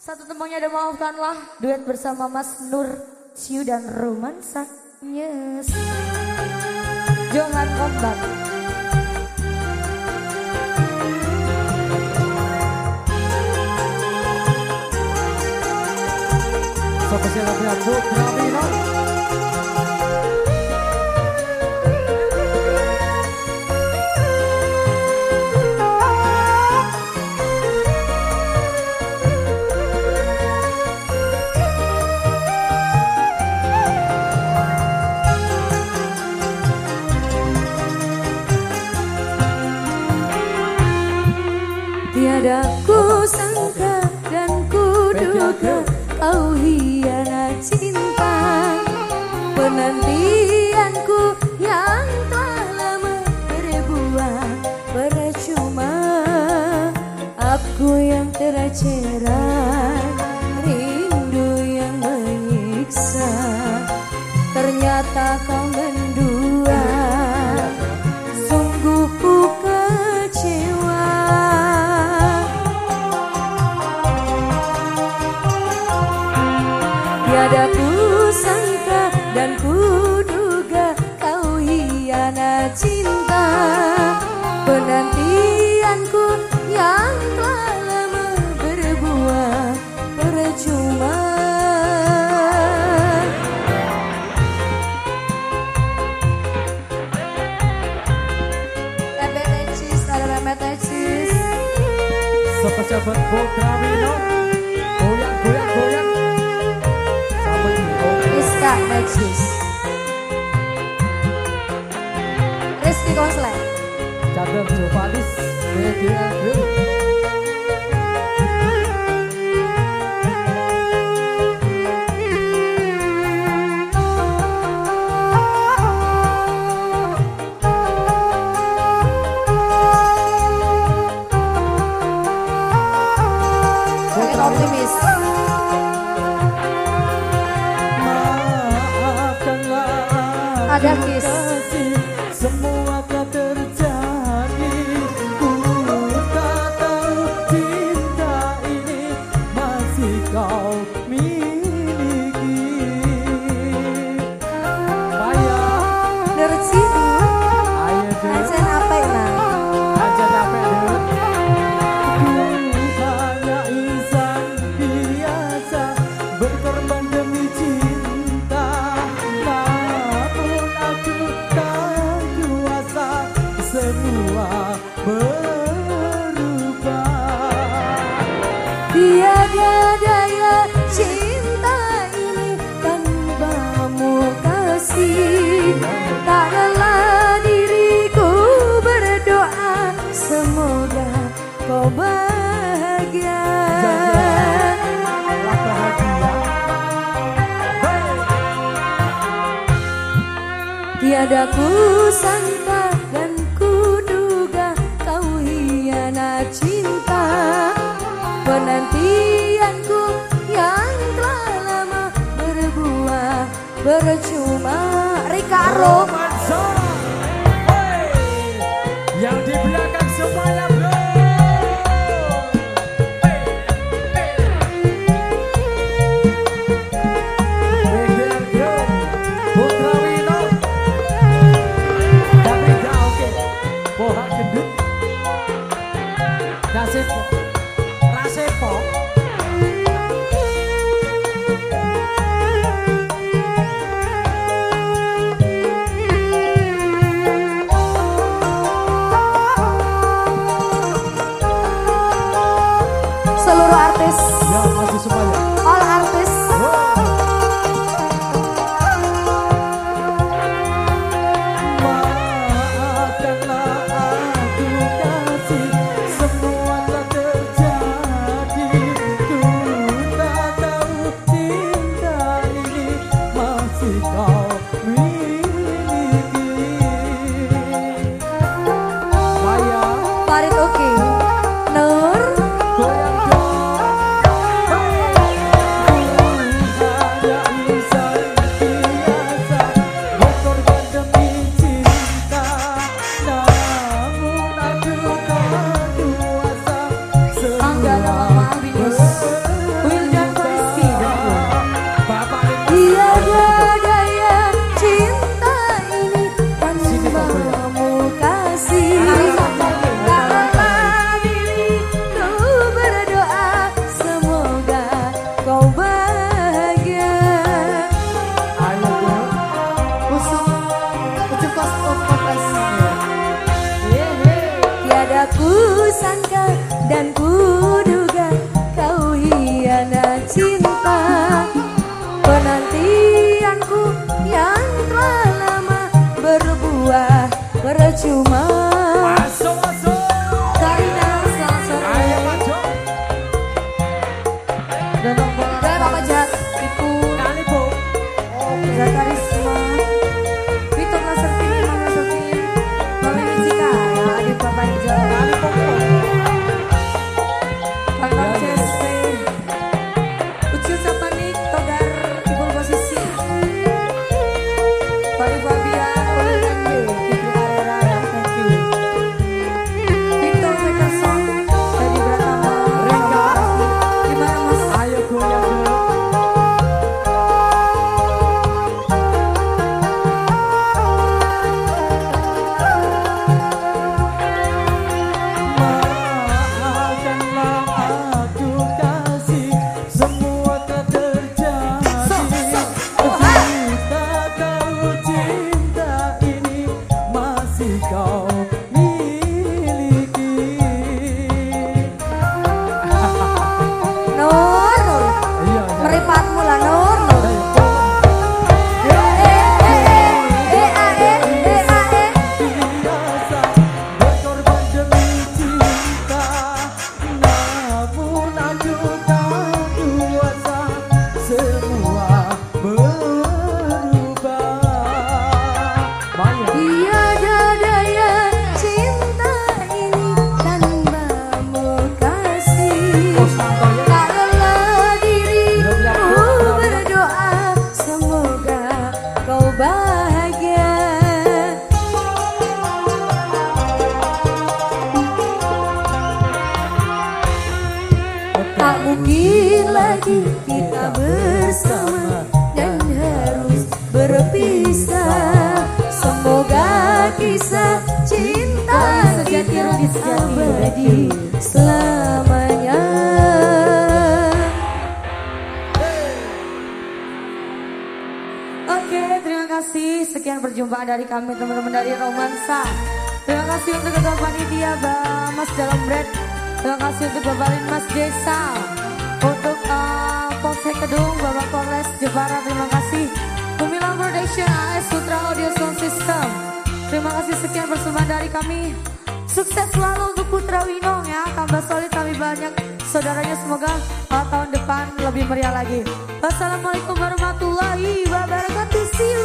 Satu temannya ada maafkanlah. Duet bersama Mas Nur Siu dan Romansa Yes jangan Kombang Sampai jumpa di video selanjutnya. ternyata kau mendua Sungguh ku kecewa. Tiada ku Sepejabat Bogor Wino Goyang Sampai di Rizky Koslet Cadang Jopalis media Group kau bahagia. Tiada ku sangka dan ku duga kau hianat cinta. Penantianku yang telah lama berbuah bercuma Rika Roma sun. Lagi kita bersama dan harus berpisah Semoga kisah cinta kita abadi selamanya Oke, terima kasih. Sekian perjumpaan dari kami teman-teman dari Romansa. Terima kasih untuk ketua panitia Mas Dalam Bread. Terima kasih untuk Bapak Mas Desa. Untuk uh, Polsek Kedung, Bapak Polres Jepara, terima kasih. Pemilang Production AS Putra Audio Sound System. Terima kasih sekian persembahan dari kami. Sukses selalu untuk Putra Winong ya. Tambah solid kami banyak saudaranya semoga uh, tahun depan lebih meriah lagi. Wassalamualaikum warahmatullahi wabarakatuh. See you.